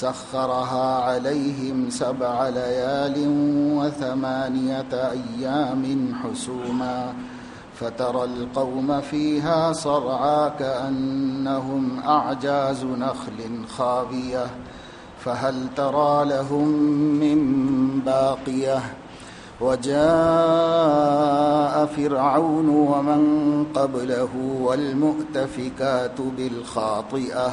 سخرها عليهم سبع ليال وثمانية أيام حسوما فترى القوم فيها صرعا كأنهم أعجاز نخل خابية فهل ترى لهم من باقية وجاء فرعون ومن قبله والمؤتفكات بالخاطئة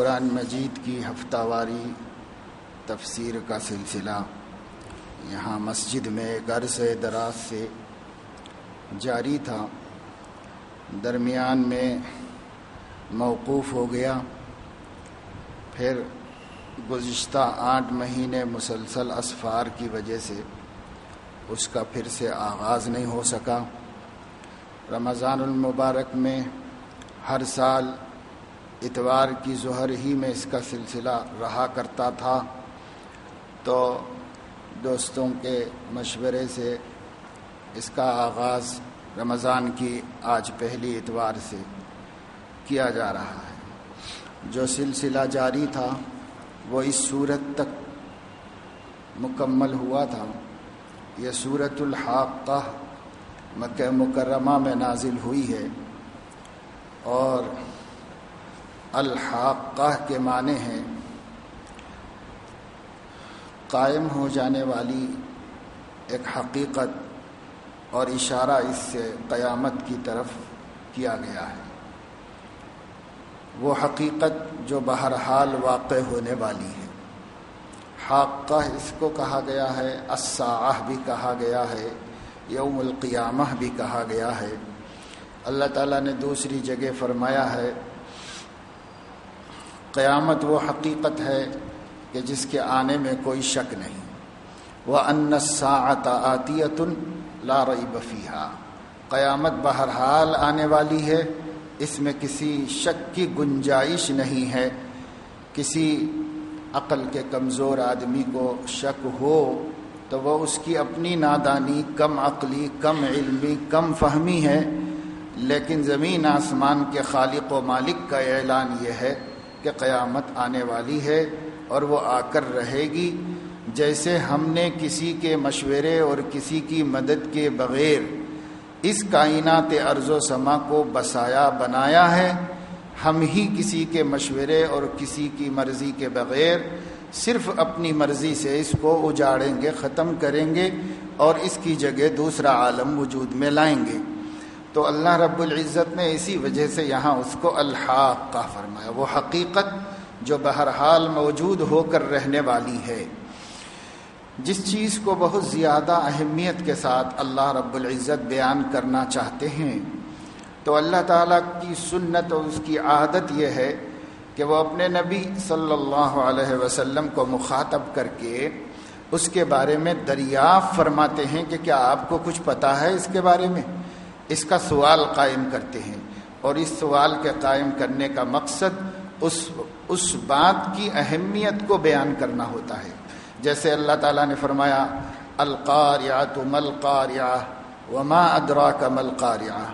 قرآن مجید کی ہفتہ واری تفسیر کا سلسلہ یہاں مسجد میں گھر سے دراز سے جاری تھا۔ درمیان میں موقوف ہو گیا۔ پھر گزشتہ آٹھ مہینے مسلسل اسفار کی وجہ سے اس کا پھر سے آغاز نہیں ہو سکا۔ رمضان المبارک میں ہر سال اتوار کی ظہر ہی میں اس کا سلسلہ رہا کرتا تھا۔ تو دوستوں کے مشورے سے اس کا آغاز رمضان کی آج پہلی اتوار سے کیا جا رہا ہے۔ جو سلسلہ جاری تھا، وہ اس صورت تک مکمل ہوا تھا۔ یہ صورت الحاقہ مکہ مکرمہ میں نازل ہوئی ہے اور الحاقہ کے معنی ہیں۔ قائم ہو جانے والی ایک حقیقت اور اشارہ اس سے قیامت کی طرف کیا گیا ہے۔ وہ حقیقت جو بہرحال واقع ہونے والی ہے۔ حاقہ اس کو کہا گیا ہے، الساعہ بھی کہا گیا ہے، یوم القیامہ بھی کہا گیا ہے۔ اللہ تعالیٰ نے دوسری جگہ فرمایا ہے قیامت وہ حقیقت ہے کہ جس کے آنے میں کوئی شک نہیں۔ وہ ان ساعت آتیت لا ریب فیہا قیامت بہرحال آنے والی ہے۔ اس میں کسی شک کی گنجائش نہیں ہے۔ کسی عقل کے کمزور آدمی کو شک ہو تو وہ اس کی اپنی نادانی کم عقلی، کم علمی، کم فہمی ہے۔ لیکن زمین آسمان کے خالق و مالک کا اعلان یہ ہے کہ قیامت آنے والی ہے اور وہ آ کر رہے گی جیسے ہم نے کسی کے مشورے اور کسی کی مدد کے بغیر اس کائنات ارض و سما کو بسایا بنایا ہے۔ ہم ہی کسی کے مشورے اور کسی کی مرضی کے بغیر صرف اپنی مرضی سے اس کو اجاڑیں گے، ختم کریں گے اور اس کی جگہ دوسرا عالم وجود میں لائیں گے۔ تو اللہ رب العزت نے اسی وجہ سے یہاں اس کو الحاق کا فرمایا۔ وہ حقیقت جو بہرحال موجود ہو کر رہنے والی ہے۔ جس چیز کو بہت زیادہ اہمیت کے ساتھ اللہ رب العزت بیان کرنا چاہتے ہیں، تو اللہ تعالیٰ کی سنت اور اس کی عادت یہ ہے کہ وہ اپنے نبی صلی اللہ علیہ وسلم کو مخاطب کر کے اس کے بارے میں دریافت فرماتے ہیں کہ کیا آپ کو کچھ پتہ ہے اس کے بارے میں؟ اس کا سوال قائم کرتے ہیں اور اس سوال کے قائم کرنے کا مقصد اس اس بات کی اہمیت کو بیان کرنا ہوتا ہے۔ جیسے اللہ تعالیٰ نے فرمایا القاریہ تو ملقاریہ وما ادرا کا ملقاریہ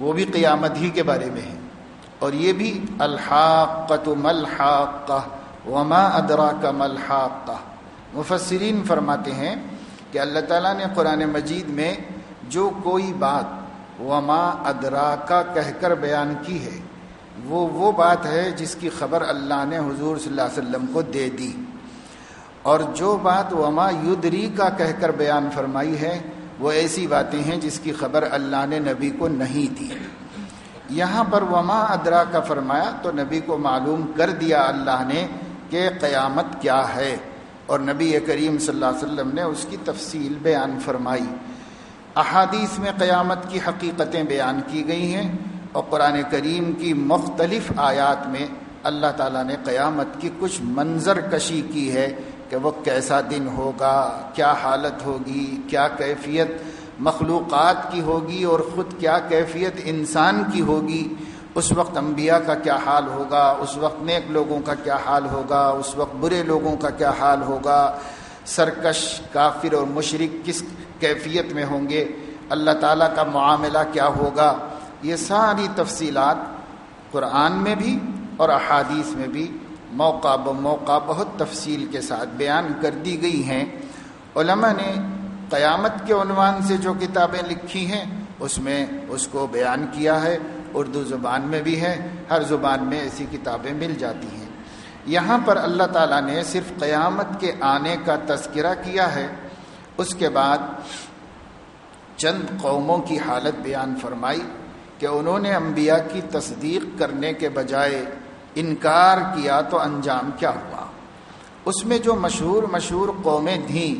وہ بھی قیامت ہی کے بارے میں ہے۔ اور یہ بھی الحاقت ملحاقہ وما ادرا کا ملحاقہ مفسرین فرماتے ہیں کہ اللہ تعالیٰ نے قرآن مجید میں جو کوئی بات وما ادرا کا کہہ کر بیان کی ہے۔ وہ وہ بات ہے جس کی خبر اللہ نے حضور صلی اللہ علیہ وسلم کو دے دی۔ اور جو بات وما یدری کا کہہ کر بیان فرمائی ہے، وہ ایسی باتیں ہیں جس کی خبر اللہ نے نبی کو نہیں دی۔ یہاں پر وما ادرا کا فرمایا تو نبی کو معلوم کر دیا اللہ نے کہ قیامت کیا ہے۔ اور نبی کریم صلی اللہ علیہ وسلم نے اس کی تفصیل بیان فرمائی۔ احادیث میں قیامت کی حقیقتیں بیان کی گئی ہیں اور قرآن کریم کی مختلف آیات میں اللہ تعالیٰ نے قیامت کی کچھ منظر کشی کی ہے کہ وہ کیسا دن ہوگا، کیا حالت ہوگی، کیا کیفیت مخلوقات کی ہوگی اور خود کیا کیفیت انسان کی ہوگی، اس وقت انبیاء کا کیا حال ہوگا، اس وقت نیک لوگوں کا کیا حال ہوگا، اس وقت برے لوگوں کا کیا حال ہوگا، سرکش، کافر اور مشرق کس کیفیت میں ہوں گے، اللہ تعالیٰ کا معاملہ کیا ہوگا؟ یہ ساری تفصیلات قرآن میں بھی اور احادیث میں بھی موقع ب موقع بہت تفصیل کے ساتھ بیان کر دی گئی ہیں۔ علماء نے قیامت کے عنوان سے جو کتابیں لکھی ہیں، اس میں اس کو بیان کیا ہے۔ اردو زبان میں بھی ہے، ہر زبان میں ایسی کتابیں مل جاتی ہیں۔ یہاں پر اللہ تعالیٰ نے صرف قیامت کے آنے کا تذکرہ کیا ہے اس کے بعد چند قوموں کی حالت بیان فرمائی کہ انہوں نے انبیاء کی تصدیق کرنے کے بجائے انکار کیا تو انجام کیا ہوا۔ اس میں جو مشہور مشہور قومیں تھیں،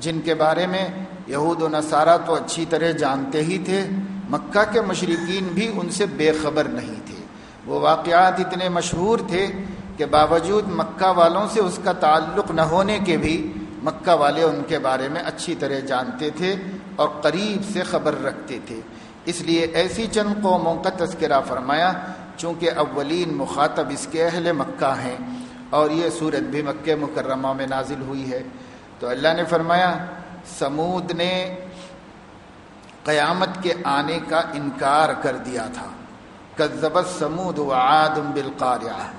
جن کے بارے میں یہود و نصارہ تو اچھی طرح جانتے ہی تھے، مکہ کے مشرقین بھی ان سے بے خبر نہیں تھے۔ وہ واقعات اتنے مشہور تھے کہ باوجود مکہ والوں سے اس کا تعلق نہ ہونے کے بھی مکہ والے ان کے بارے میں اچھی طرح جانتے تھے اور قریب سے خبر رکھتے تھے۔ اس لیے ایسی چند قوموں کا تذکرہ فرمایا، چونکہ اولین مخاطب اس کے اہل مکہ ہیں اور یہ صورت بھی مکہ مکرمہ میں نازل ہوئی ہے۔ تو اللہ نے فرمایا، سمود نے قیامت کے آنے کا انکار کر دیا تھا۔ کذبت سمود و عاد بالقاریہ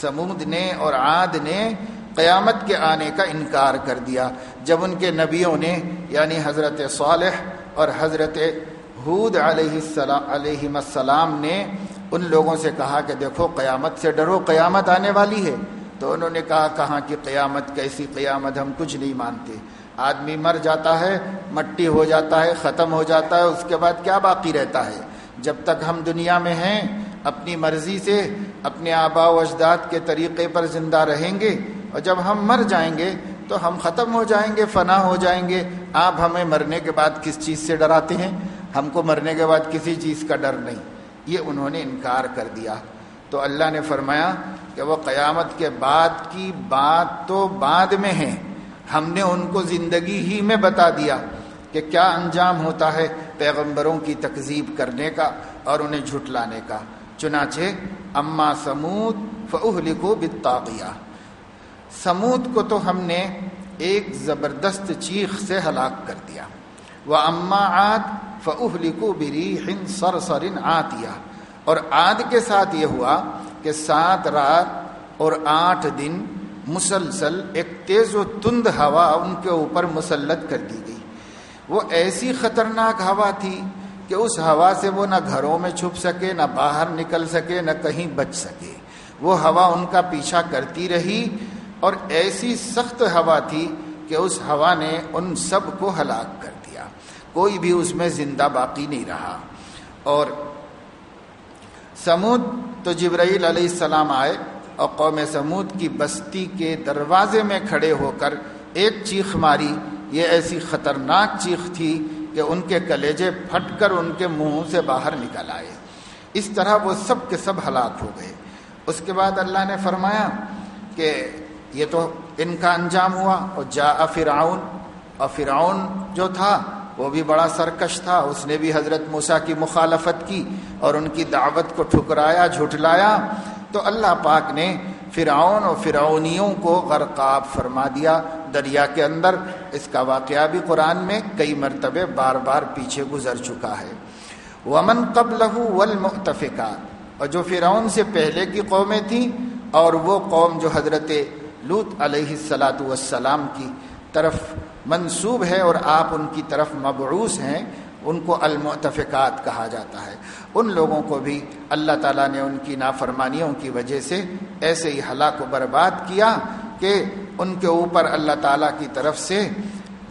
سمود نے اور عاد نے قیامت کے آنے کا انکار کر دیا۔ جب ان کے نبیوں نے یعنی حضرت صالح اور حضرت حود علیہ السلام علیہ السلام نے ان لوگوں سے کہا کہ دیکھو، قیامت سے ڈرو، قیامت آنے والی ہے۔ تو انہوں نے کہا، کہاں کہ قیامت، کیسی قیامت، ہم کچھ نہیں مانتے۔ آدمی مر جاتا ہے، مٹی ہو جاتا ہے، ختم ہو جاتا ہے، اس کے بعد کیا باقی رہتا ہے؟ جب تک ہم دنیا میں ہیں، اپنی مرضی سے، اپنے آبا و اجداد کے طریقے پر زندہ رہیں گے اور جب ہم مر جائیں گے تو ہم ختم ہو جائیں گے، فنا ہو جائیں گے۔ آپ ہمیں مرنے کے بعد کس چیز سے ڈراتے ہیں؟ ہم کو مرنے کے بعد کسی چیز کا ڈر نہیں۔ یہ انہوں نے انکار کر دیا۔ تو اللہ نے فرمایا کہ وہ قیامت کے بعد کی بات تو بعد میں ہے۔ ہم نے ان کو زندگی ہی میں بتا دیا کہ کیا انجام ہوتا ہے پیغمبروں کی تکذیب کرنے کا اور انہیں جھٹلانے کا۔ چنانچہ، اما سمود فہ لکھو بتاغیہ سمود کو تو ہم نے ایک زبردست چیخ سے ہلاک کر دیا۔ وہ اما آد فہ لکھو بری ہن سر سرن آتیا اور آد کے ساتھ یہ ہوا کہ سات رات اور آٹھ دن مسلسل ایک تیز و تند ہوا ان کے اوپر مسلط کر دی گئی۔ وہ ایسی خطرناک ہوا تھی کہ اس ہوا سے وہ نہ گھروں میں چھپ سکے، نہ باہر نکل سکے، نہ کہیں بچ سکے۔ وہ ہوا ان کا پیچھا کرتی رہی۔ اور ایسی سخت ہوا تھی کہ اس ہوا نے ان سب کو ہلاک کر دیا۔ کوئی بھی اس میں زندہ باقی نہیں رہا۔ اور سمود تو جبرائیل علیہ السلام آئے اور قوم سمود کی بستی کے دروازے میں کھڑے ہو کر ایک چیخ ماری۔ یہ ایسی خطرناک چیخ تھی کہ ان کے کلیجے پھٹ کر ان کے منہ سے باہر نکل آئے۔ اس طرح وہ سب کے سب ہلاک ہو گئے۔ اس کے بعد اللہ نے فرمایا کہ یہ تو ان کا انجام ہوا اور جا فرعون اور فرعون جو تھا وہ بھی بڑا سرکش تھا، اس نے بھی حضرت موسیٰ کی مخالفت کی اور ان کی دعوت کو ٹھکرایا، جھٹلایا۔ تو اللہ پاک نے فرعون اور فرعونیوں کو غرقاب فرما دیا۔ دریا کے اندر اس کا واقعہ بھی قرآن میں کئی مرتبے بار بار پیچھے گزر چکا ہے۔ ومن قبل اور جو فرعون سے پہلے کی قومیں تھیں اور وہ قوم جو حضرت لوت علیہ السلاۃ والسلام کی طرف منصوب ہے اور آپ ان کی طرف مبعوث ہیں، ان کو المتفقات کہا جاتا ہے۔ ان لوگوں کو بھی اللہ تعالیٰ نے ان کی نافرمانیوں کی وجہ سے ایسے ہی ہلاک و برباد کیا کہ ان کے اوپر اللہ تعالیٰ کی طرف سے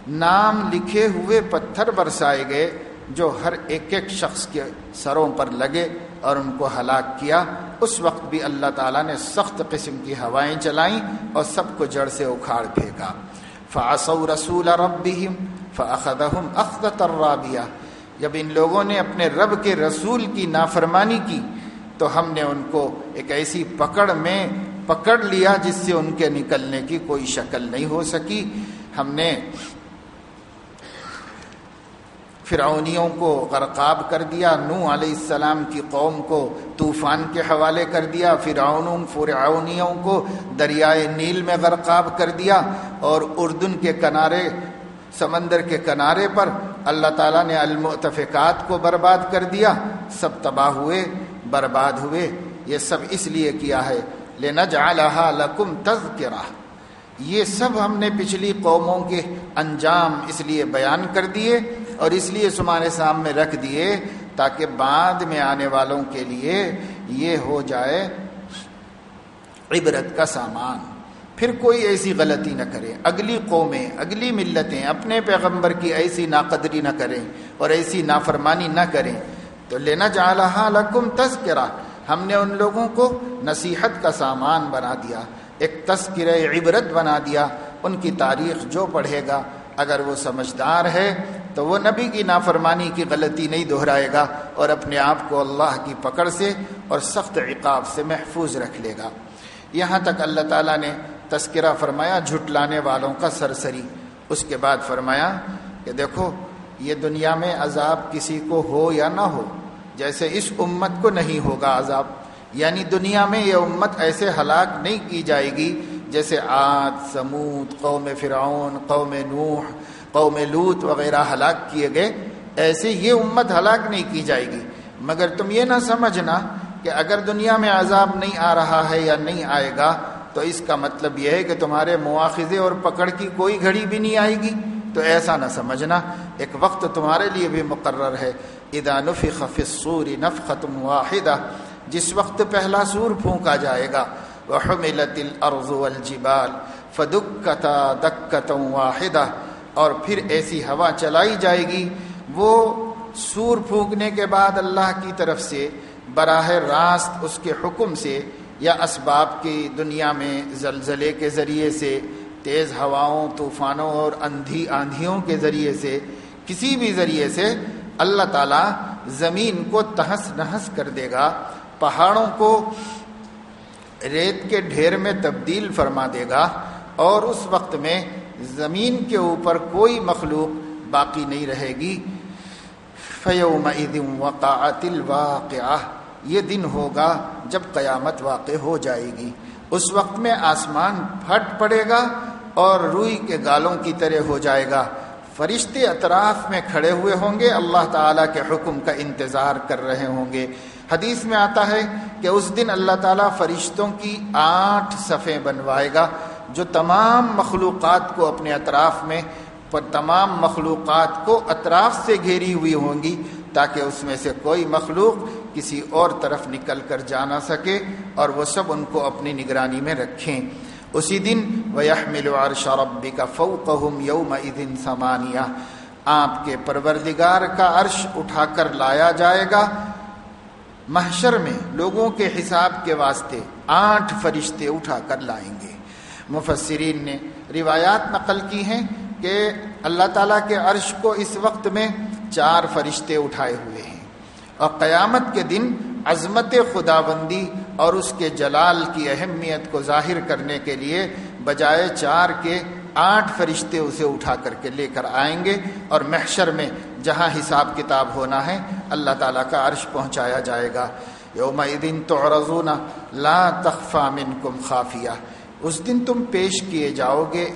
نام لکھے ہوئے پتھر برسائے گئے جو ہر ایک ایک شخص کے سروں پر لگے۔ اور ان کو ہلاک کیا۔ اس وقت بھی اللہ تعالیٰ نے سخت قسم کی ہوائیں چلائیں اور سب کو جڑ سے اکھاڑ پھینکا۔ فاصو رسول ربهم فاخذهم اخذت الرابیہ جب ان لوگوں نے اپنے رب کے رسول کی نافرمانی کی، تو ہم نے ان کو ایک ایسی پکڑ میں پکڑ لیا جس سے ان کے نکلنے کی کوئی شکل نہیں ہو سکی۔ ہم نے فرعونیوں کو غرقاب کر دیا نو علیہ السلام کی قوم کو طوفان کے حوالے کر دیا فرعون فرعونیوں کو دریائے نیل میں غرقاب کر دیا اور اردن کے کنارے، سمندر کے کنارے پر اللہ تعالیٰ نے المتفقات کو برباد کر دیا۔ سب تباہ ہوئے، برباد ہوئے، یہ سب اس لیے کیا ہے۔ لینا جا لکم تذکرہ۔ یہ سب ہم نے پچھلی قوموں کے انجام اس لیے بیان کر دیے اور اس لیے تمہارے سامنے رکھ دیے تاکہ بعد میں آنے والوں کے لیے یہ ہو جائے عبرت کا سامان۔ پھر کوئی ایسی غلطی نہ کرے۔ اگلی قومیں، اگلی ملتیں اپنے پیغمبر کی ایسی ناقدری نہ کریں اور ایسی نافرمانی نہ کریں۔ تو لینا جا لکم تذکرہ۔ ہم نے ان لوگوں کو نصیحت کا سامان بنا دیا، ایک تذکرہ عبرت بنا دیا۔ ان کی تاریخ جو پڑھے گا، اگر وہ سمجھدار ہے تو وہ نبی کی نافرمانی کی غلطی نہیں دہرائے گا اور اپنے آپ کو اللہ کی پکڑ سے اور سخت عقاب سے محفوظ رکھ لے گا۔ یہاں تک اللہ تعالیٰ نے تذکرہ فرمایا جھٹلانے والوں کا سرسری۔ اس کے بعد فرمایا کہ دیکھو، یہ دنیا میں عذاب کسی کو ہو یا نہ ہو، جیسے اس امت کو نہیں ہوگا عذاب۔ یعنی دنیا میں یہ امت ایسے ہلاک نہیں کی جائے گی جیسے آد، سمود، قوم فرعون، قوم نوح قوم لوت وغیرہ ہلاک کیے گئے، ایسے یہ امت ہلاک نہیں کی جائے گی۔ مگر تم یہ نہ سمجھنا کہ اگر دنیا میں عذاب نہیں آ رہا ہے یا نہیں آئے گا، تو اس کا مطلب یہ ہے کہ تمہارے مواخذے اور پکڑ کی کوئی گھڑی بھی نہیں آئے گی۔ تو ایسا نہ سمجھنا، ایک وقت تمہارے لیے بھی مقرر ہے۔ ادا نفی الصور نفخة واحدہ، جس وقت پہلا سور پھونکا جائے گا، وحملت الارض والجبال، فدکتا دکتا واحدہ۔ اور پھر ایسی ہوا چلائی جائے گی، وہ سور پھونکنے کے بعد اللہ کی طرف سے براہ راست اس کے حکم سے یا اسباب کی دنیا میں زلزلے کے ذریعے سے، تیز ہواؤں، طوفانوں اور اندھی آندھیوں کے ذریعے سے، کسی بھی ذریعے سے اللہ تعالیٰ زمین کو تہس نہس کر دے گا، پہاڑوں کو ریت کے ڈھیر میں تبدیل فرما دے گا اور اس وقت میں زمین کے اوپر کوئی مخلوق باقی نہیں رہے گی۔ فیوم وقعت الواقعہ، یہ دن ہوگا جب قیامت واقع ہو جائے گی۔ اس وقت میں آسمان پھٹ پڑے گا اور روئی کے گالوں کی طرح ہو جائے گا۔ فرشتے اطراف میں کھڑے ہوئے ہوں گے، اللہ تعالیٰ کے حکم کا انتظار کر رہے ہوں گے۔ حدیث میں آتا ہے کہ اس دن اللہ تعالیٰ فرشتوں کی آٹھ صفیں بنوائے گا۔ جو تمام مخلوقات کو اپنے اطراف میں پر تمام مخلوقات کو اطراف سے گھیری ہوئی ہوں گی تاکہ اس میں سے کوئی مخلوق کسی اور طرف نکل کر جا نہ سکے اور وہ سب ان کو اپنی نگرانی میں رکھیں۔ اسی دن وَيَحْمِلُ عَرْشَ رَبِّكَ فَوْقَهُمْ يَوْمَئِذٍ ثَمَانِيَةً۔ آپ کے پروردگار کا عرش اٹھا کر لایا جائے گا۔ محشر میں لوگوں کے حساب کے واسطے آٹھ فرشتے اٹھا کر لائیں گے۔ مفسرین نے روایات نقل کی ہیں کہ اللہ تعالیٰ کے عرش کو اس وقت میں چار فرشتے اٹھائے ہوئے ہیں۔ اور قیامت کے دن عظمت خدا بندی اور اس کے جلال کی اہمیت کو ظاہر کرنے کے لیے بجائے چار کے آٹھ فرشتے اسے اٹھا کر کے لے کر آئیں گے اور محشر میں جہاں حساب کتاب ہونا ہے اللہ تعالیٰ کا عرش پہنچایا جائے گا۔ یوم دن تو لا تخفا منکم خافیہ۔ اس دن تم پیش کیے جاؤ گے،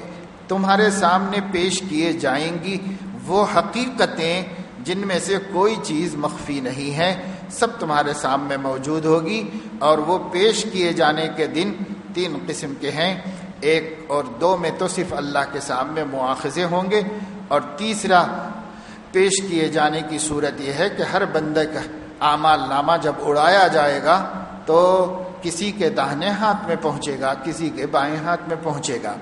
تمہارے سامنے پیش کیے جائیں گی وہ حقیقتیں جن میں سے کوئی چیز مخفی نہیں ہے، سب تمہارے سامنے موجود ہوگی اور وہ پیش کیے جانے کے دن تین قسم کے ہیں۔ ایک اور دو میں تو صرف اللہ کے سامنے مواخذے ہوں گے اور تیسرا پیش کیے جانے کی صورت یہ ہے کہ ہر بندے کا اعمال نامہ جب اڑایا جائے گا تو کسی کے داہنے ہاتھ میں پہنچے گا، کسی کے بائیں ہاتھ میں پہنچے گا۔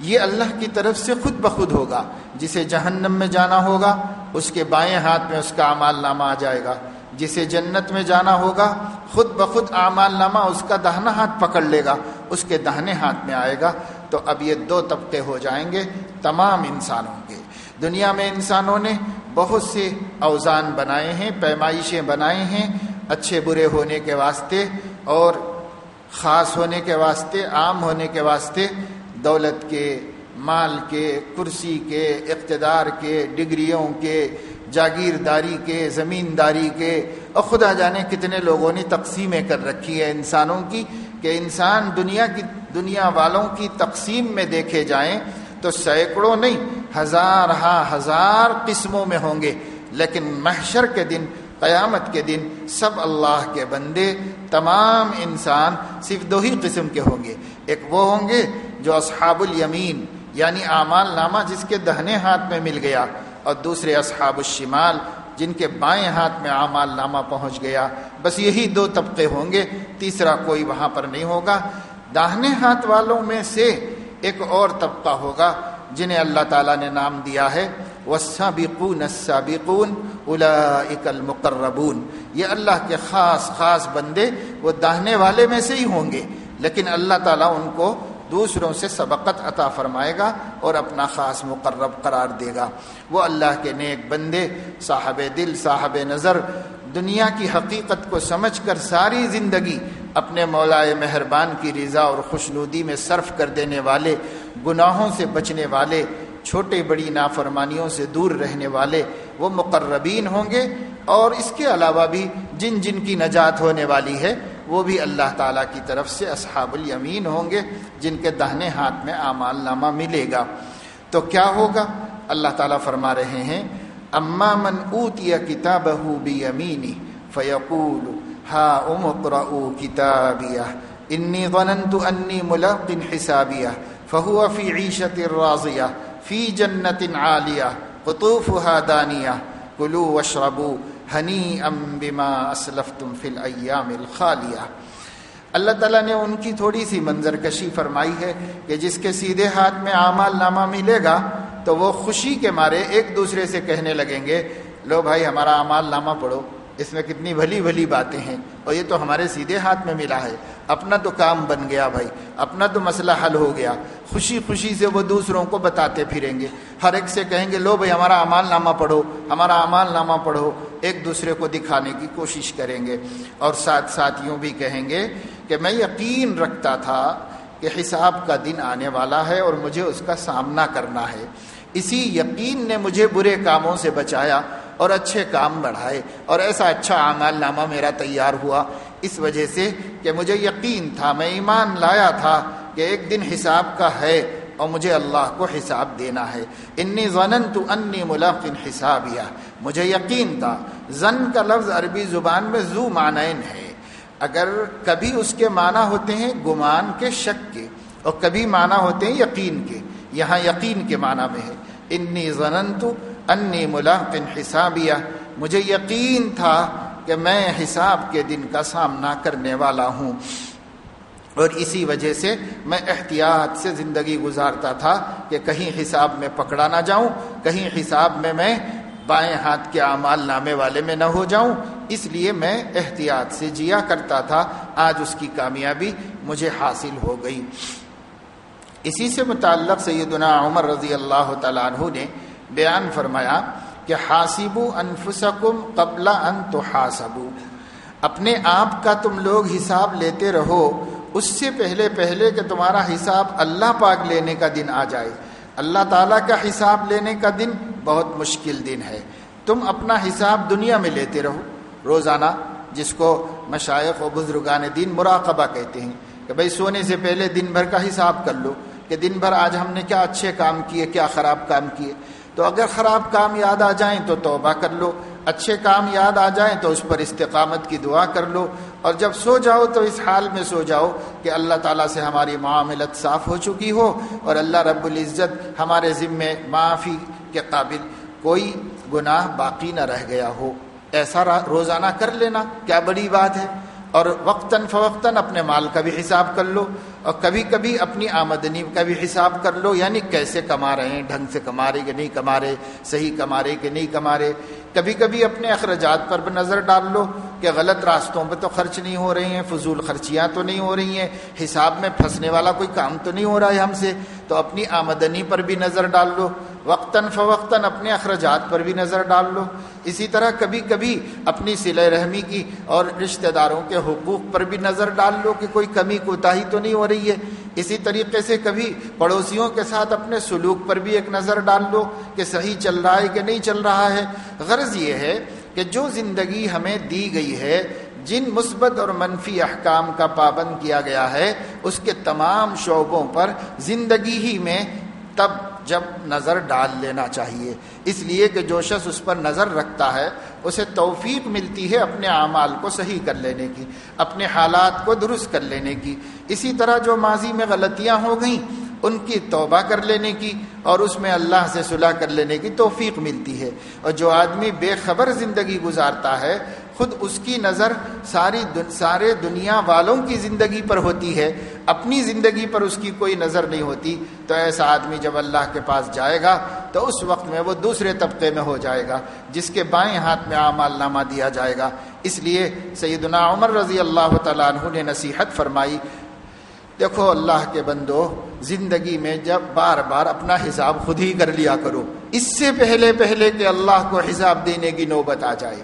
یہ اللہ کی طرف سے خود بخود ہوگا، جسے جہنم میں جانا ہوگا، اس کے بائیں ہاتھ میں اس کا اعمال نامہ آ جائے گا۔ جسے جنت میں جانا ہوگا، خود بخود اعمال نامہ اس کا دہنا ہاتھ پکڑ لے گا، اس کے دہنے ہاتھ میں آئے گا۔ تو اب یہ دو طبقے ہو جائیں گے، تمام انسانوں کے۔ دنیا میں انسانوں نے بہت سے اوزان بنائے ہیں، پیمائشیں بنائے ہیں، اچھے برے ہونے کے واسطے اور خاص ہونے کے واسطے، عام ہونے کے واسطے دولت کے، مال کے، کرسی کے، اقتدار کے، ڈگریوں کے، جاگیرداری کے، زمینداری کے۔ اور خدا جانے کتنے لوگوں نے تقسیمیں کر رکھی ہے انسانوں کی کہ انسان دنیا کی، دنیا والوں کی تقسیم میں دیکھے جائیں تو سینکڑوں نہیں، ہزار ہاں ہزار قسموں میں ہوں گے۔ لیکن محشر کے دن قیامت کے دن سب اللہ کے بندے، تمام انسان صرف دو ہی قسم کے ہوں گے۔ ایک وہ ہوں گے جو اصحاب الیمین یعنی اعمال نامہ جس کے دہنے ہاتھ میں مل گیا، اور دوسرے اصحاب الشمال جن کے بائیں ہاتھ میں اعمال نامہ پہنچ گیا۔ بس یہی دو طبقے ہوں گے، تیسرا کوئی وہاں پر نہیں ہوگا۔ داہنے ہاتھ والوں میں سے ایک اور طبقہ ہوگا جنہیں اللہ تعالیٰ نے نام دیا ہے والسابقون السابقون اولئک المقربون۔ یہ اللہ کے خاص خاص بندے وہ داہنے والے میں سے ہی ہوں گے۔ لیکن اللہ تعالیٰ ان کو دوسروں سے سبقت عطا فرمائے گا اور اپنا خاص مقرب قرار دے گا۔ وہ اللہ کے نیک بندے، صاحب دل، صاحب نظر، دنیا کی حقیقت کو سمجھ کر ساری زندگی اپنے مولائے مہربان کی رضا اور خوشنودی میں صرف کر دینے والے، گناہوں سے بچنے والے چھوٹے بڑی نافرمانیوں سے دور رہنے والے وہ مقربین ہوں گے اور اس کے علاوہ بھی جن جن کی نجات ہونے والی ہے، وہ بھی اللہ تعالیٰ کی طرف سے اصحاب الیمین ہوں گے، جن کے دہنے ہاتھ میں اعمال نامہ ملے گا۔ تو کیا ہوگا؟ اللہ تعالیٰ فرما رہے ہیں، اما من اوتی کتابہ بیمینی فیقول، ہا امقرا کتابیہ، انی ظننت انی ملاق حسابیہ فہو فی عیشت الراضیہ فی جنت عالیہ قطوفها دانیہ کلو وشربو ہنی ام بما اسلف تم فل ایام الخالیہ۔ اللہ تعالیٰ نے ان کی تھوڑی سی منظر کشی فرمائی ہے کہ جس کے سیدھے ہاتھ میں اعمال نامہ ملے گا تو وہ خوشی کے مارے ایک دوسرے سے کہنے لگیں گے، لو بھائی ہمارا اعمال نامہ پڑھو، اس میں کتنی بھلی بھلی باتیں ہیں اور یہ تو ہمارے سیدھے ہاتھ میں ملا ہے۔ اپنا تو کام بن گیا بھائی، اپنا تو مسئلہ حل ہو گیا۔ خوشی خوشی سے وہ دوسروں کو بتاتے پھریں گے۔ ہر ایک سے کہیں گے، لو بھائی، ہمارا اعمال نامہ پڑھو، ہمارا اعمال نامہ پڑھو۔ ایک دوسرے کو دکھانے کی کوشش کریں گے۔ اور ساتھ ساتھ یوں بھی کہیں گے کہ میں یقین رکھتا تھا کہ حساب کا دن آنے والا ہے اور مجھے اس کا سامنا کرنا ہے۔ اسی یقین نے مجھے برے کاموں سے بچایا اور اچھے کام بڑھائے اور ایسا اچھا اعمال نامہ میرا تیار ہوا۔ اس وجہ سے کہ مجھے یقین تھا، میں ایمان لایا تھا۔ کہ ایک دن حساب کا ہے اور مجھے اللہ کو حساب دینا ہے۔ انی ضنن تو انی ملاقن حسابیہ۔ مجھے یقین تھا زن کا لفظ عربی زبان میں زو معنین ہے۔ اگر کبھی اس کے معنی ہوتے ہیں گمان کے شک کے اور کبھی معنی ہوتے ہیں یقین کے، یہاں یقین کے معنی میں ہے۔ انی ضنن تو انی ملاقن حسابیہ۔ مجھے یقین تھا کہ میں حساب کے دن کا سامنا کرنے والا ہوں۔ اور اسی وجہ سے میں احتیاط سے زندگی گزارتا تھا کہ کہیں حساب میں پکڑا نہ جاؤں، کہیں حساب میں میں بائیں ہاتھ کے اعمال نامے والے میں نہ ہو جاؤں۔ اس لیے میں احتیاط سے جیا کرتا تھا۔ آج اس کی کامیابی مجھے حاصل ہو گئی۔ اسی سے متعلق سیدنا عمر رضی اللہ تعالیٰ عنہ نے بیان فرمایا کہ حاسبو انفسکم قبل ان تو اپنے آپ کا تم لوگ حساب لیتے رہو۔ اس سے پہلے پہلے کہ تمہارا حساب اللہ پاک لینے کا دن آ جائے۔ اللہ تعالیٰ کا حساب لینے کا دن بہت مشکل دن ہے۔ تم اپنا حساب دنیا میں لیتے رہو۔ روزانہ، جس کو مشائق و بزرگان دین مراقبہ کہتے ہیں کہ بھائی سونے سے پہلے دن بھر کا حساب کر لو کہ دن بھر آج ہم نے کیا اچھے کام کیے، کیا خراب کام کیے۔ تو اگر خراب کام یاد آ جائیں تو توبہ کر لو۔ اچھے کام یاد آ جائیں تو اس پر استقامت کی دعا کر لو۔ اور جب سو جاؤ تو اس حال میں سو جاؤ کہ اللہ تعالیٰ سے ہماری معاملت صاف ہو چکی ہو اور اللہ رب العزت ہمارے ذمے معافی کے قابل کوئی گناہ باقی نہ رہ گیا ہو۔ ایسا روزانہ کر لینا، کیا بڑی بات ہے۔ اور وقتاً فوقتاً اپنے مال کا بھی حساب کر لو اور کبھی کبھی اپنی آمدنی کا بھی حساب کر لو یعنی کیسے کما رہے ہیں، ڈھنگ سے کما رہے کہ نہیں کما رہے، صحیح کما رہے کہ نہیں کما رہے۔ کبھی کبھی اپنے اخراجات پر بھی نظر ڈال لو۔ کہ غلط راستوں پہ تو خرچ نہیں ہو رہی ہیں، فضول خرچیاں تو نہیں ہو رہی ہیں، حساب میں پھنسنے والا کوئی کام تو نہیں ہو رہا ہے ہم سے، تو اپنی آمدنی پر بھی نظر ڈال لو، وقتاً فوقتاً اپنے اخراجات پر بھی نظر ڈال لو۔ اسی طرح کبھی کبھی اپنی سلۂ رحمی کی اور رشتہ داروں کے حقوق پر بھی نظر ڈال لو کہ کوئی کمی کوتاہی تو نہیں ہو رہی ہے۔ اسی طریقے سے کبھی پڑوسیوں کے ساتھ اپنے سلوک پر بھی ایک نظر ڈال لو کہ صحیح چل رہا ہے کہ نہیں چل رہا ہے۔ غرض یہ ہے کہ جو زندگی ہمیں دی گئی ہے، جن مثبت اور منفی احکام کا پابند کیا گیا ہے، اس کے تمام شعبوں پر زندگی ہی میں تب جب نظر ڈال لینا چاہیے۔ اس لیے کہ جو شخص اس پر نظر رکھتا ہے، اسے توفیق ملتی ہے اپنے اعمال کو صحیح کر لینے کی، اپنے حالات کو درست کر لینے کی۔ اسی طرح جو ماضی میں غلطیاں ہو گئیں ان کی توبہ کر لینے کی اور اس میں اللہ سے صلح کر لینے کی توفیق ملتی ہے۔ اور جو آدمی بے خبر زندگی گزارتا ہے، خود اس کی نظر ساری دن، سارے دنیا والوں کی زندگی پر ہوتی ہے۔ اپنی زندگی پر اس کی کوئی نظر نہیں ہوتی۔ تو ایسا آدمی جب اللہ کے پاس جائے گا، تو اس وقت میں وہ دوسرے طبقے میں ہو جائے گا، جس کے بائیں ہاتھ میں اعمال نامہ دیا جائے گا۔ اس لیے سیدنا عمر رضی اللہ تعالیٰ عنہ نے نصیحت فرمائی دیکھو اللہ کے بندو، زندگی میں جب بار بار اپنا حساب خود ہی کر لیا کرو، اس سے پہلے پہلے کہ اللہ کو حساب دینے کی نوبت آ جائے۔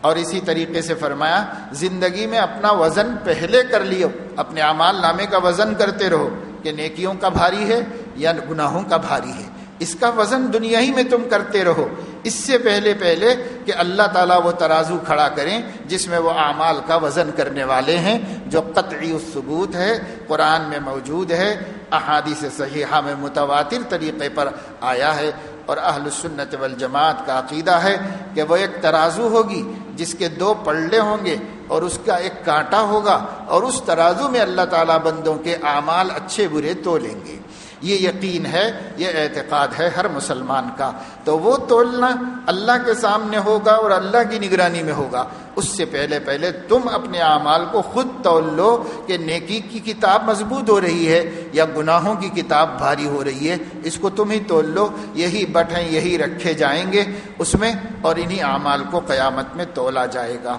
اور اسی طریقے سے فرمایا، زندگی میں اپنا وزن پہلے کر لیو، اپنے اعمال نامے کا وزن کرتے رہو، کہ نیکیوں کا بھاری ہے یا گناہوں کا بھاری ہے۔ اس کا وزن دنیا ہی میں تم کرتے رہو۔ اس سے پہلے پہلے کہ اللہ تعالیٰ وہ ترازو کھڑا کریں جس میں وہ اعمال کا وزن کرنے والے ہیں، جو قطعی الثبوت ہے، قرآن میں موجود ہے، احادیث صحیحہ میں متواتر طریقے پر آیا ہے اور اہل سنت والجماعت کا عقیدہ ہے کہ وہ ایک ترازو ہوگی جس کے دو پلڑے ہوں گے اور اس کا ایک کانٹا ہوگا اور اس ترازو میں اللہ تعالیٰ بندوں کے اعمال اچھے برے تو لیں گے۔ یہ یقین ہے، یہ اعتقاد ہے ہر مسلمان کا۔ تو وہ تولنا اللہ کے سامنے ہوگا اور اللہ کی نگرانی میں ہوگا۔ اس سے پہلے پہلے تم اپنے اعمال کو خود تول لو کہ نیکی کی کتاب مضبوط ہو رہی ہے یا گناہوں کی کتاب بھاری ہو رہی ہے۔ اس کو تم ہی تول لو، یہی بٹھیں، یہی رکھے جائیں گے اس میں اور انہی اعمال کو قیامت میں تولا جائے گا۔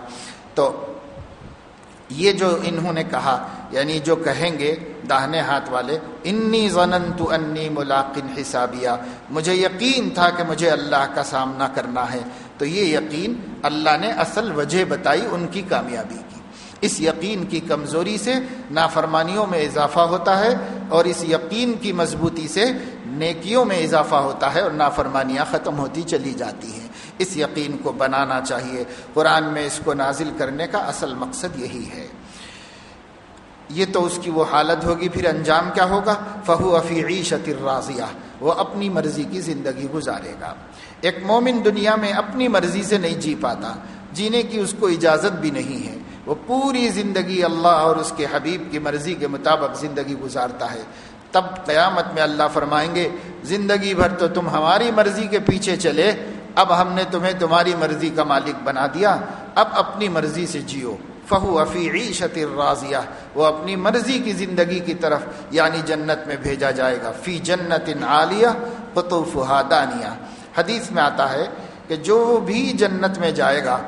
تو یہ جو انہوں نے کہا یعنی جو کہیں گے داہنے ہاتھ والے، انی ضنن تو انی ملاقن حسابیہ. مجھے یقین تھا کہ مجھے اللہ کا سامنا کرنا ہے۔ تو یہ یقین اللہ نے اصل وجہ بتائی، ان کی کامیابی۔ اس یقین کی کمزوری سے نافرمانیوں میں اضافہ ہوتا ہے اور اس یقین کی مضبوطی سے نیکیوں میں اضافہ ہوتا ہے اور نافرمانیاں ختم ہوتی چلی جاتی ہیں۔ اس یقین کو بنانا چاہیے۔ قرآن میں اس کو نازل کرنے کا اصل مقصد یہی ہے۔ یہ تو اس کی وہ حالت ہوگی، پھر انجام کیا ہوگا؟ فہو افیعی شطر راضیہ وہ اپنی مرضی کی زندگی گزارے گا۔ ایک مومن دنیا میں اپنی مرضی سے نہیں جی پاتا۔ جینے کی اس کو اجازت بھی نہیں ہے۔ وہ پوری زندگی اللہ اور اس کے حبیب کی مرضی کے مطابق زندگی گزارتا ہے۔ تب قیامت میں اللہ فرمائیں گے، زندگی بھر تو تم ہماری مرضی کے پیچھے چلے، اب ہم نے تمہیں تمہاری مرضی کا مالک بنا دیا، اب اپنی مرضی سے جیو۔ فہو افیعی شطر راضیہ، وہ اپنی مرضی کی زندگی کی طرف یعنی جنت میں بھیجا جائے گا۔ فی جنت عالیہ قطوف دانیہ۔ حدیث میں آتا ہے کہ جو بھی جنت میں جائے گا،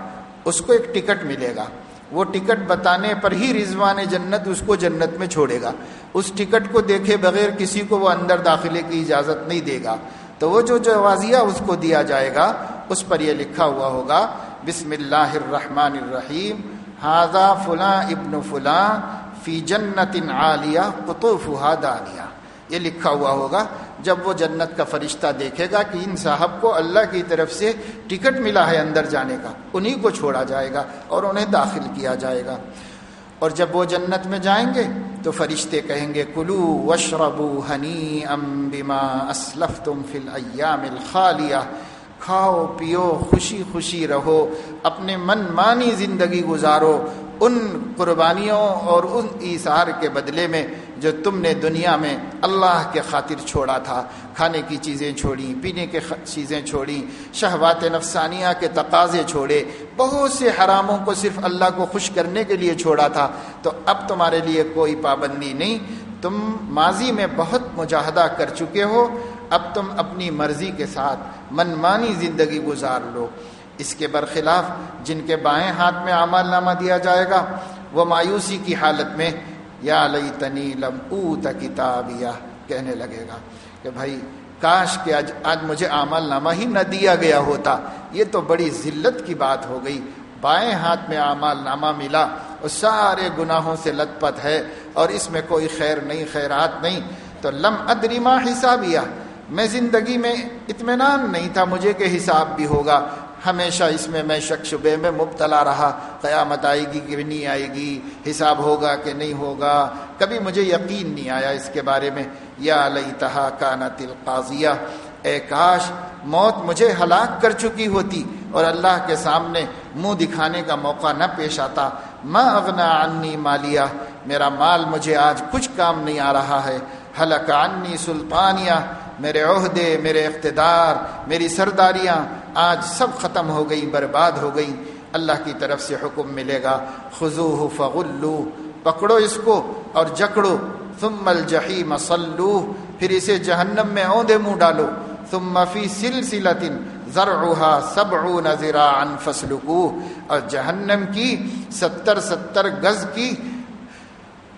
اس کو ایک ٹکٹ ملے گا۔ وہ ٹکٹ بتانے پر ہی رضوان جنت اس کو جنت میں چھوڑے گا۔ اس ٹکٹ کو دیکھے بغیر کسی کو وہ اندر داخلے کی اجازت نہیں دے گا۔ تو وہ جو جوازیہ اس کو دیا جائے گا، اس پر یہ لکھا ہوا ہوگا، بسم اللہ الرحمن الرحیم ہاضا فلاں ابن فلاں فی جنت عالیہ قطوف دانیہ۔ یہ لکھا ہوا ہوگا، جب وہ جنت کا فرشتہ دیکھے گا کہ ان صاحب کو اللہ کی طرف سے ٹکٹ ملا ہے اندر جانے کا، انہی کو چھوڑا جائے گا اور انہیں داخل کیا جائے گا۔ اور جب وہ جنت میں جائیں گے تو فرشتے کہیں گے کلو وشربو ہنی ام بما اسلف تم فل ایام الخالیہ۔ کھاؤ، پیو، خوشی خوشی رہو، اپنے من مانی زندگی گزارو۔ ان قربانیوں اور ان ایثار کے بدلے میں جو تم نے دنیا میں اللہ کے خاطر چھوڑا تھا، کھانے کی چیزیں چھوڑی پینے کے چیزیں چھوڑی شہوات نفسانیہ کے تقاضے چھوڑے، بہت سے حراموں کو صرف اللہ کو خوش کرنے کے لیے چھوڑا تھا، تو اب تمہارے لیے کوئی پابندی نہیں۔ تم ماضی میں بہت مجاہدہ کر چکے ہو، اب تم اپنی مرضی کے ساتھ منمانی زندگی گزار لو۔ اس کے برخلاف جن کے بائیں ہاتھ میں اعمال نامہ دیا جائے گا، وہ مایوسی کی حالت میں یا لئی تنی لم اوت کتابیا کہنے لگے گا کہ بھائی، کاش کہ آج آج مجھے اعمال نامہ ہی نہ دیا گیا ہوتا۔ یہ تو بڑی ذلت کی بات ہو گئی۔ بائیں ہاتھ میں اعمال نامہ ملا۔ وہ سارے گناہوں سے لت پت ہے۔ اور اس میں کوئی خیر نہیں، خیرات نہیں۔ تو لم ادریما حسابیا میں زندگی میں اطمینان نہیں تھا۔ مجھے کہ حساب بھی ہوگا۔ ہمیشہ اس میں میں شک شبے میں مبتلا رہا، قیامت آئے گی کہ نہیں آئے گی، حساب ہوگا کہ نہیں ہوگا۔ کبھی مجھے یقین نہیں آیا اس کے بارے میں۔ یا لئی تہا کا تل اے کاش، موت مجھے ہلاک کر چکی ہوتی اور اللہ کے سامنے منہ دکھانے کا موقع نہ پیش آتا۔ میں اغنا عنی مالیہ، میرا مال مجھے آج کچھ کام نہیں آ رہا ہے۔ حلق عنی سلطانیہ، میرے عہدے، میرے اقتدار، میری سرداریاں آج سب ختم ہو گئی، برباد ہو گئی۔ اللہ کی طرف سے حکم ملے گا خزو فغلو پکڑو اس کو اور جکڑو۔ ثم الجحیم صلو پھر اسے جہنم میں اوندے منہ ڈالو۔ ثم فی سلسلۃ ذرعها سبعون ذراعا فسلكوه اور جہنم کی ستر ستر گز کی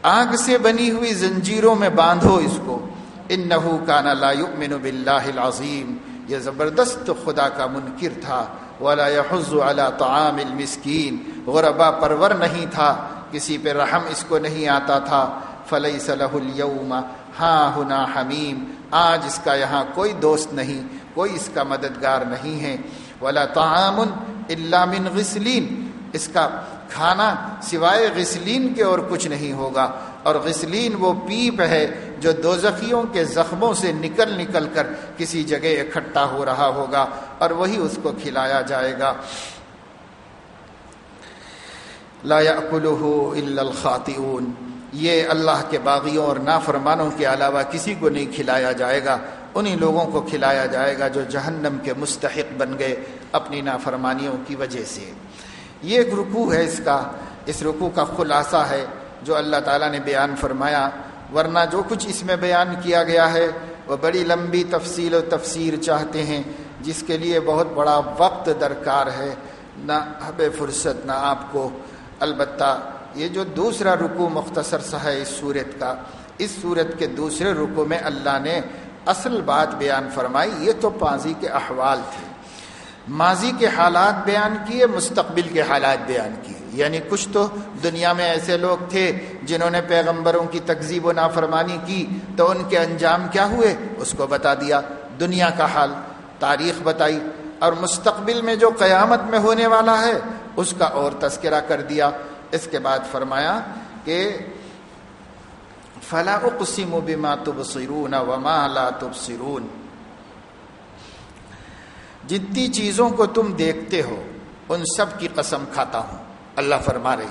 آگ سے بنی ہوئی زنجیروں میں باندھو اس کو۔ انہو کان لا یؤمن باللہ العظیم۔ یہ زبردست خدا کا منکر تھا، ولا يحض على طعام المسکین غربا پرور نہیں تھا، کسی پہ رحم اس کو نہیں آتا تھا۔ فلیس له اليوم ہاں ہنا حمیم، آج اس کا یہاں کوئی دوست نہیں، کوئی اس کا مددگار نہیں ہے۔ ولا طعام الا من غسلین اس کا کھانا سوائے غسلین کے اور کچھ نہیں ہوگا۔ اور غسلین وہ پیپ ہے جو دوزخیوں کے زخموں سے نکل نکل کر کسی جگہ اکٹھا ہو رہا ہوگا اور وہی اس کو کھلایا جائے گا۔ لا الا الخاطئون۔ یہ اللہ کے باغیوں اور نافرمانوں کے علاوہ کسی کو نہیں کھلایا جائے گا۔ انہی لوگوں کو کھلایا جائے گا جو جہنم کے مستحق بن گئے اپنی نافرمانیوں کی وجہ سے۔ یہ ایک رکوع ہے اس کا۔ اس رکوع کا خلاصہ ہے جو اللہ تعالیٰ نے بیان فرمایا۔ ورنہ جو کچھ اس میں بیان کیا گیا ہے، وہ بڑی لمبی تفصیل و تفسیر چاہتے ہیں، جس کے لیے بہت بڑا وقت درکار ہے۔ نہ حب فرصت، نہ آپ کو۔ البتہ یہ جو دوسرا رکو مختصر سا ہے اس صورت کا، اس صورت کے دوسرے رکو میں اللہ نے اصل بات بیان فرمائی۔ یہ تو پانزی کے احوال تھے۔ ماضی کے حالات بیان کیے، مستقبل کے حالات بیان کیے۔ یعنی کچھ تو دنیا میں ایسے لوگ تھے جنہوں نے پیغمبروں کی تکذیب و نافرمانی کی تو ان کے انجام کیا ہوئے؟ اس کو بتا دیا، دنیا کا حال، تاریخ بتائی اور مستقبل میں جو قیامت میں ہونے والا ہے، اس کا اور تذکرہ کر دیا۔ اس کے بعد فرمایا کہ فلا اقسم بما تبصرون وما لا تبصرون۔ جتنی چیزوں کو تم دیکھتے ہو، ان سب کی قسم کھاتا ہوں۔ اللہ فرما رہی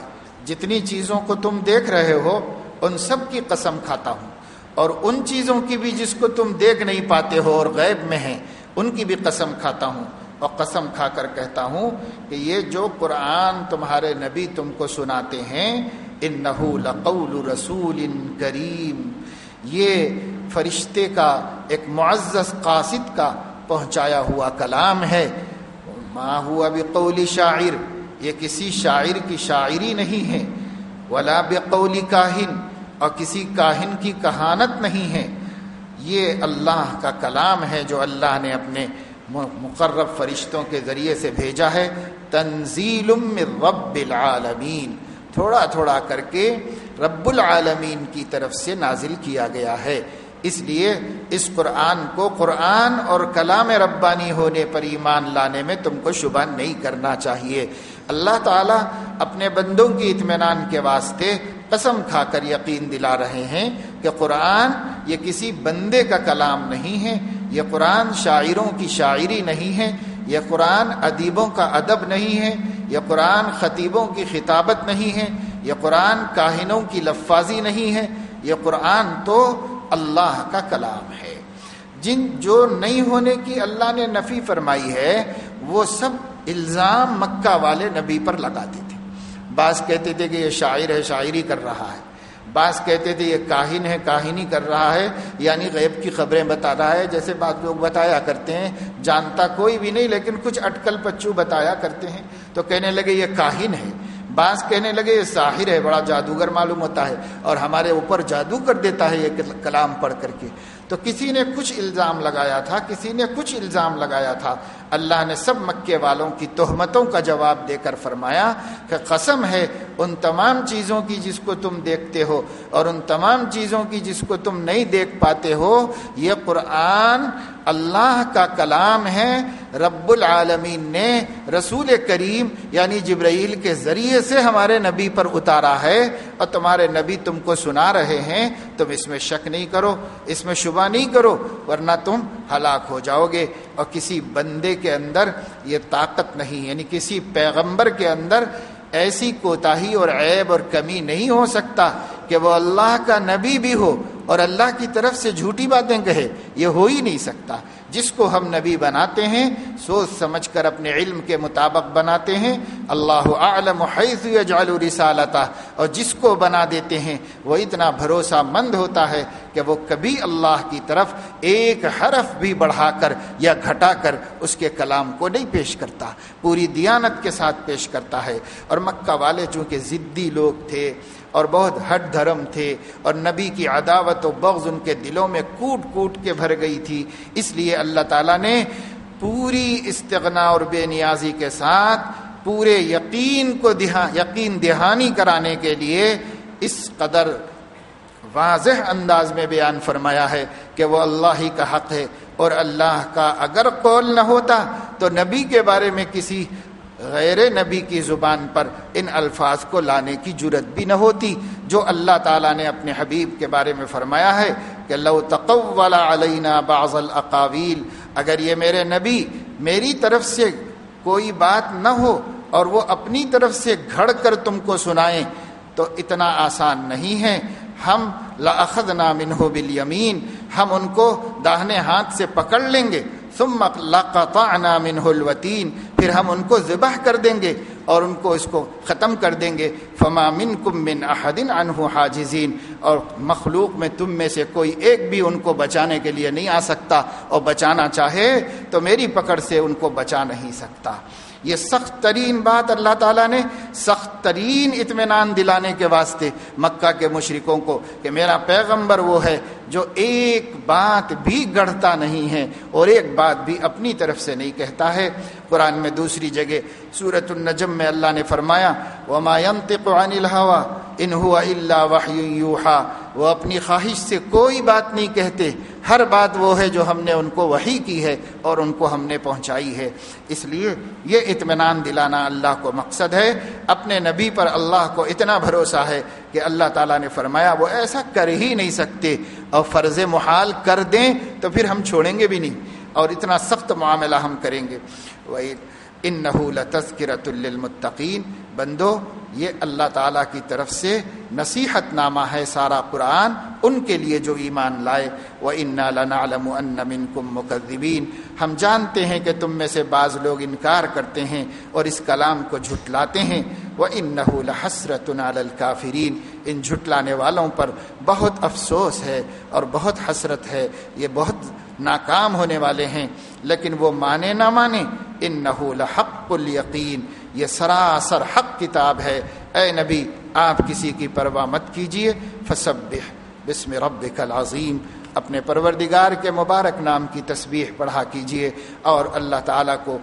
جتنی چیزوں کو تم دیکھ رہے ہو، ان سب کی قسم کھاتا ہوں۔ اور ان چیزوں کی بھی جس کو تم دیکھ نہیں پاتے ہو اور غیب میں ہیں، ان کی بھی قسم کھاتا ہوں۔ اور قسم کھا کر کہتا ہوں کہ یہ جو قرآن تمہارے نبی تم کو سناتے ہیں ان لقول رسول کریم۔ یہ فرشتے کا، ایک معزز قاصد کا پہنچایا ہوا کلام ہے۔ ماں ہوا بقول شاعر۔ یہ کسی شاعر کی شاعری نہیں ہے، ولا بقول کاہن، اور کسی کاہن کی کہانت نہیں ہے۔ یہ اللہ کا کلام ہے جو اللہ نے اپنے مقرب فرشتوں کے ذریعے سے بھیجا ہے۔ تنزیل من رب العالمین۔ تھوڑا تھوڑا کر کے رب العالمین کی طرف سے نازل کیا گیا ہے۔ اس لیے اس قرآن کو قرآن اور کلام ربانی ہونے پر ایمان لانے میں تم کو شبہ نہیں کرنا چاہیے۔ اللہ تعالیٰ اپنے بندوں کی اطمینان کے واسطے قسم کھا کر یقین دلا رہے ہیں کہ قرآن یہ کسی بندے کا کلام نہیں ہے، یہ قرآن شاعروں کی شاعری نہیں ہے، یہ قرآن ادیبوں کا ادب نہیں ہے، یہ قرآن خطیبوں کی خطابت نہیں ہے، یہ قرآن کاہنوں کی لفاظی نہیں ہے، یہ قرآن تو اللہ کا کلام ہے۔ جن جو نہیں ہونے کی اللہ نے نفی فرمائی ہے، وہ سب الزام مکہ والے نبی پر لگاتے تھے۔ بعض کہتے تھے کہ یہ شاعر ہے، شاعری کر رہا ہے۔ بعض کہتے تھے یہ کاہن ہے، کاہنی کر رہا ہے۔ یعنی غیب کی خبریں بتا رہا ہے۔ جیسے بعض لوگ بتایا کرتے ہیں، جانتا کوئی بھی نہیں، لیکن کچھ اٹکل پچو بتایا کرتے ہیں۔ تو کہنے لگے یہ کاہن ہے۔ بعض کہنے لگے یہ ظاہر ہے، بڑا جادوگر معلوم ہوتا ہے۔ اور ہمارے اوپر جادو کر دیتا ہے یہ کلام پڑھ کر کے۔ تو کسی نے کچھ الزام لگایا تھا، کسی نے کچھ الزام لگایا تھا۔ اللہ نے سب مکے والوں کی تہمتوں کا جواب دے کر فرمایا کہ قسم ہے ان تمام چیزوں کی جس کو تم دیکھتے ہو اور ان تمام چیزوں کی جس کو تم نہیں دیکھ پاتے ہو، یہ قرآن اللہ کا کلام ہے، رب العالمین نے رسول کریم یعنی جبرائیل کے ذریعے سے ہمارے نبی پر اتارا ہے۔ اور تمہارے نبی تم کو سنا رہے ہیں، تم اس میں شک نہیں کرو، اس میں شبہ نہیں کرو، ورنہ تم ہلاک ہو جاؤ گے۔ اور کسی بندے کے اندر یہ طاقت نہیں یعنی کسی پیغمبر کے اندر ایسی کوتاہی اور عیب اور کمی نہیں ہو سکتا کہ وہ اللہ کا نبی بھی ہو۔ اور اللہ کی طرف سے جھوٹی باتیں کہے، یہ ہو ہی نہیں سکتا۔ جس کو ہم نبی بناتے ہیں، سوچ سمجھ کر اپنے علم کے مطابق بناتے ہیں۔ اللہ عالم حیث یجعل رسالتا اور جس کو بنا دیتے ہیں، وہ اتنا بھروسہ مند ہوتا ہے کہ وہ کبھی اللہ کی طرف ایک حرف بھی بڑھا کر یا گھٹا کر اس کے کلام کو نہیں پیش کرتا۔ پوری دیانت کے ساتھ پیش کرتا ہے۔ اور مکہ والے چونکہ ضدی لوگ تھے اور بہت ہٹ دھرم تھے اور نبی کی عداوت و بغض ان کے دلوں میں کوٹ کوٹ کے بھر گئی تھی۔ اس لیے اللہ تعالیٰ نے پوری استغنا اور بے نیازی کے ساتھ پورے یقین کو دہا، یقین دہانی کرانے کے لیے اس قدر واضح انداز میں بیان فرمایا ہے کہ وہ اللہ ہی کا حق ہے۔ اور اللہ کا اگر قول نہ ہوتا تو نبی کے بارے میں کسی غیر نبی کی زبان پر ان الفاظ کو لانے کی جرت بھی نہ ہوتی، جو اللہ تعالیٰ نے اپنے حبیب کے بارے میں فرمایا ہے کہ لو تقول علینا بعض الاقاویل، اگر یہ میرے نبی میری طرف سے کوئی بات نہ ہو اور وہ اپنی طرف سے گھڑ کر تم کو سنائیں، تو اتنا آسان نہیں ہے۔ ہم لاخذنا منہ بالیمین، ہم ان کو داہنے ہاتھ سے پکڑ لیں گے۔ ثم لقطعنا منه الوتين، پھر ہم ان کو ذبح کر دیں گے اور ان کو اس کو ختم کر دیں گے۔ فما منکم من احد عنه حاجزین، اور مخلوق میں تم میں سے کوئی ایک بھی ان کو بچانے کے لیے نہیں آ سکتا اور بچانا چاہے تو میری پکڑ سے ان کو بچا نہیں سکتا۔ یہ سخت ترین بات اللہ تعالیٰ نے، سخت ترین اطمینان دلانے کے واسطے مکہ کے مشرکوں کو کہ میرا پیغمبر وہ ہے جو ایک بات بھی گڑھتا نہیں ہے اور ایک بات بھی اپنی طرف سے نہیں کہتا ہے۔ قرآن میں دوسری جگہ سورت النجم میں اللہ نے فرمایا، وما ينطق عن الهوى ان هو الا وہ اپنی خواہش سے کوئی بات نہیں کہتے۔ ہر بات وہ ہے جو ہم نے ان کو وہی کی ہے اور ان کو ہم نے پہنچائی ہے۔ اس لیے یہ اطمینان دلانا اللہ کو مقصد ہے۔ اپنے نبی پر اللہ کو اتنا بھروسہ ہے کہ اللہ تعالیٰ نے فرمایا، وہ ایسا کر ہی نہیں سکتے۔ اور فرض محال کر دیں تو پھر ہم چھوڑیں گے بھی نہیں۔ اور اتنا سخت معاملہ ہم کریں گے۔ وہی ان نحول تذکرت للمتقین۔ بندو، یہ اللہ تعالیٰ کی طرف سے نصیحت نامہ ہے سارا قرآن، ان کے لیے جو ایمان لائے۔ وہ ان لنعلم ان منکم ہم جانتے ہیں کہ تم میں سے بعض لوگ انکار کرتے ہیں اور اس کلام کو جھٹلاتے ہیں۔ وہ ان نحول حسرت الکافرین ان جھٹلانے والوں پر بہت افسوس ہے اور بہت حسرت ہے۔ یہ بہت ناکام ہونے والے ہیں، لیکن وہ مانے نہ مانے ان نحول حق الیقین، یہ سراسر حق کتاب ہے۔ اے نبی، آپ کسی کی پرواہ مت کیجیے فسبح بسم رب العظیم، اپنے پروردگار کے مبارک نام کی تسبیح پڑھا کیجیے اور اللہ تعالیٰ کو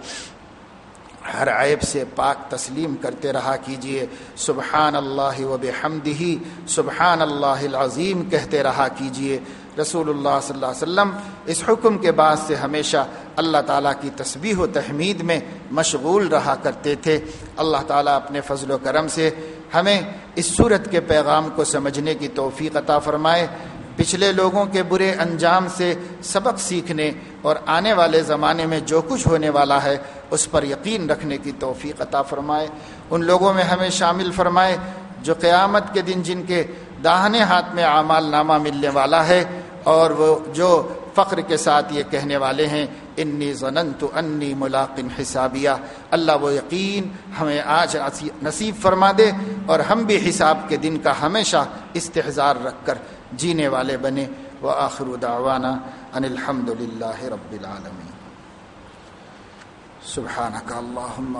ہر عیب سے پاک تسلیم کرتے رہا کیجیے سبحان اللہ و بحمدہ سبحان اللہ العظیم کہتے رہا کیجیے رسول اللہ صلی اللہ علیہ وسلم، اس حکم کے بعد سے ہمیشہ اللہ تعالیٰ کی تسبیح و تحمید میں مشغول رہا کرتے تھے۔ اللہ تعالیٰ اپنے فضل و کرم سے ہمیں اس صورت کے پیغام کو سمجھنے کی توفیق عطا فرمائے۔ پچھلے لوگوں کے برے انجام سے سبق سیکھنے اور آنے والے زمانے میں جو کچھ ہونے والا ہے، اس پر یقین رکھنے کی توفیق عطا فرمائے۔ ان لوگوں میں ہمیں شامل فرمائے، جو قیامت کے دن جن کے داہنے ہاتھ میں اعمال نامہ ملنے والا ہے اور وہ جو فخر کے ساتھ یہ کہنے والے ہیں انی ضنن تو انی ملاقن حسابیہ. اللہ وہ یقین ہمیں آج نصیب فرما دے اور ہم بھی حساب کے دن کا ہمیشہ استحظار رکھ کر جینے والے بنے۔ وہ آخر دعوانا ان الحمد للہ رب العالمین۔ سبحانك اللهم